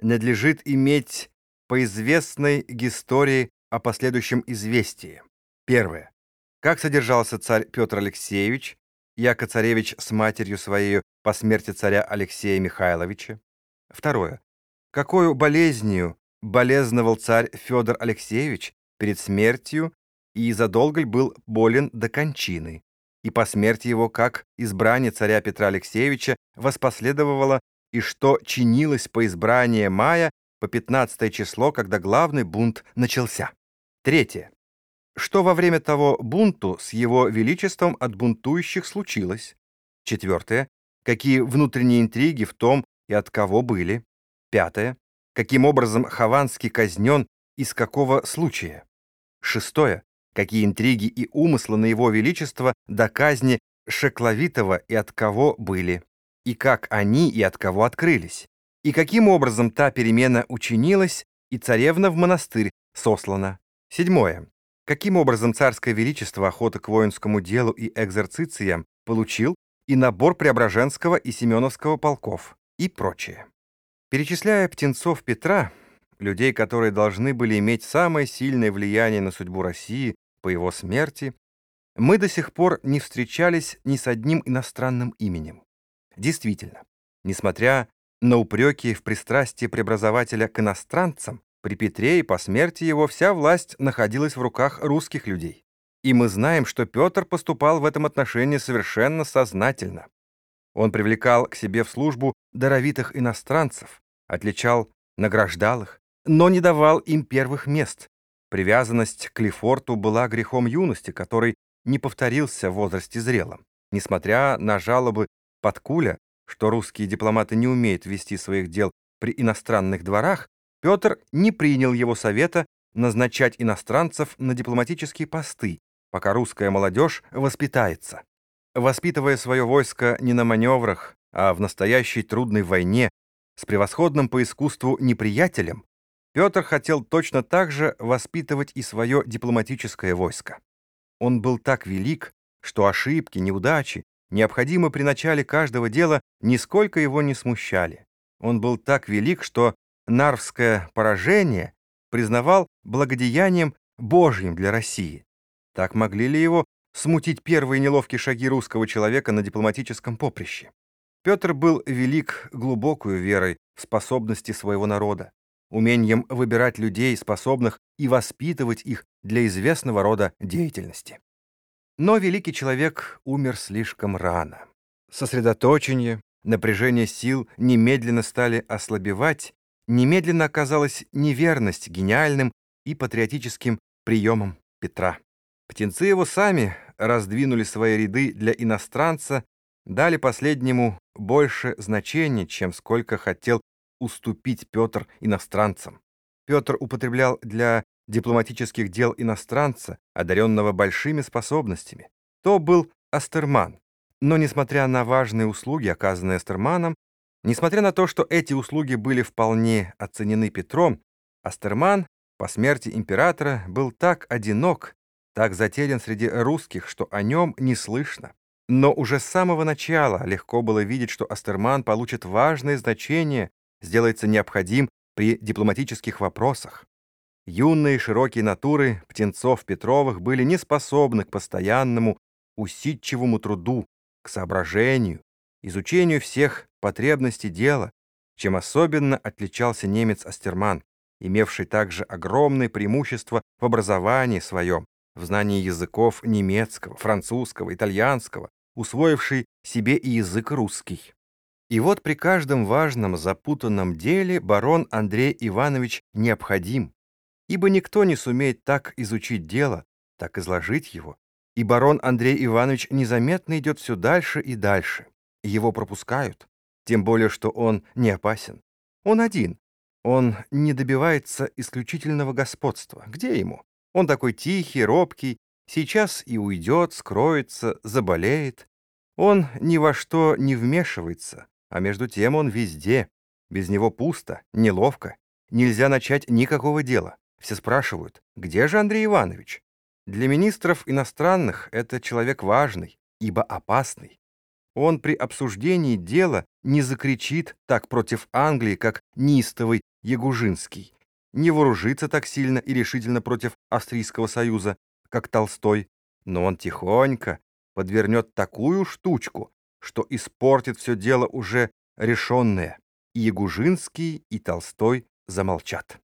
надлежит иметь по известной истории о последующем известии. Первое. Как содержался царь Петр Алексеевич, яко царевич с матерью своей по смерти царя Алексея Михайловича? Второе. Какую болезнью болезновал царь Федор Алексеевич перед смертью и задолго был болен до кончины, и по смерти его, как избрание царя Петра Алексеевича, воспоследовало и что чинилось по избранию мая по 15 число, когда главный бунт начался. Третье. Что во время того бунту с его величеством от бунтующих случилось? Четвертое. Какие внутренние интриги в том и от кого были? Пятое. Каким образом Хованский казнен из какого случая? Шестое. Какие интриги и умыслы на его величество до казни Шекловитова и от кого были? И как они и от кого открылись, и каким образом та перемена учинилась, и царевна в монастырь сослана. Седьмое. Каким образом царское величество охота к воинскому делу и экзерцициям получил и набор Преображенского и Семеновского полков и прочее. Перечисляя птенцов Петра, людей, которые должны были иметь самое сильное влияние на судьбу России по его смерти, мы до сих пор не встречались ни с одним иностранным именем. Действительно, несмотря на упреки в пристрастии преобразователя к иностранцам, при Петре и по смерти его вся власть находилась в руках русских людей. И мы знаем, что Петр поступал в этом отношении совершенно сознательно. Он привлекал к себе в службу даровитых иностранцев, отличал, награждал их, но не давал им первых мест. Привязанность к Лефорту была грехом юности, который не повторился в возрасте зрелом. Несмотря на жалобы Подкуля, что русские дипломаты не умеют вести своих дел при иностранных дворах, Петр не принял его совета назначать иностранцев на дипломатические посты, пока русская молодежь воспитается. Воспитывая свое войско не на маневрах, а в настоящей трудной войне с превосходным по искусству неприятелем, Петр хотел точно так же воспитывать и свое дипломатическое войско. Он был так велик, что ошибки, неудачи необходимы при начале каждого дела, нисколько его не смущали. Он был так велик, что Нарвское поражение признавал благодеянием Божьим для России. Так могли ли его смутить первые неловкие шаги русского человека на дипломатическом поприще? Петр был велик глубокую верой в способности своего народа, умением выбирать людей, способных и воспитывать их для известного рода деятельности. Но великий человек умер слишком рано. Сосредоточение, напряжение сил немедленно стали ослабевать, немедленно оказалась неверность гениальным и патриотическим приемам Петра. Птенцы его сами раздвинули свои ряды для иностранца, дали последнему больше значения, чем сколько хотел уступить Петр иностранцам. Петр употреблял для дипломатических дел иностранца, одаренного большими способностями. То был Астерман. Но, несмотря на важные услуги, оказанные Астерманом, несмотря на то, что эти услуги были вполне оценены Петром, Астерман по смерти императора был так одинок, так затерян среди русских, что о нем не слышно. Но уже с самого начала легко было видеть, что Астерман получит важное значение, сделается необходим при дипломатических вопросах. Юные широкие натуры птенцов Петровых были не способны к постоянному, усидчивому труду, к соображению, изучению всех потребностей дела, чем особенно отличался немец Астерман, имевший также огромное преимущество в образовании своем, в знании языков немецкого, французского, итальянского, усвоивший себе и язык русский. И вот при каждом важном запутанном деле барон Андрей Иванович необходим, ибо никто не сумеет так изучить дело, так изложить его, и барон Андрей Иванович незаметно идет все дальше и дальше. Его пропускают, тем более, что он не опасен. Он один. Он не добивается исключительного господства. Где ему? Он такой тихий, робкий, сейчас и уйдет, скроется, заболеет. Он ни во что не вмешивается, а между тем он везде. Без него пусто, неловко. Нельзя начать никакого дела. Все спрашивают, где же Андрей Иванович? Для министров иностранных это человек важный, ибо опасный. Он при обсуждении дела не закричит так против Англии, как неистовый Ягужинский, не вооружится так сильно и решительно против Австрийского союза, как Толстой, но он тихонько подвернет такую штучку, что испортит все дело уже решенное, и Ягужинский, и Толстой замолчат.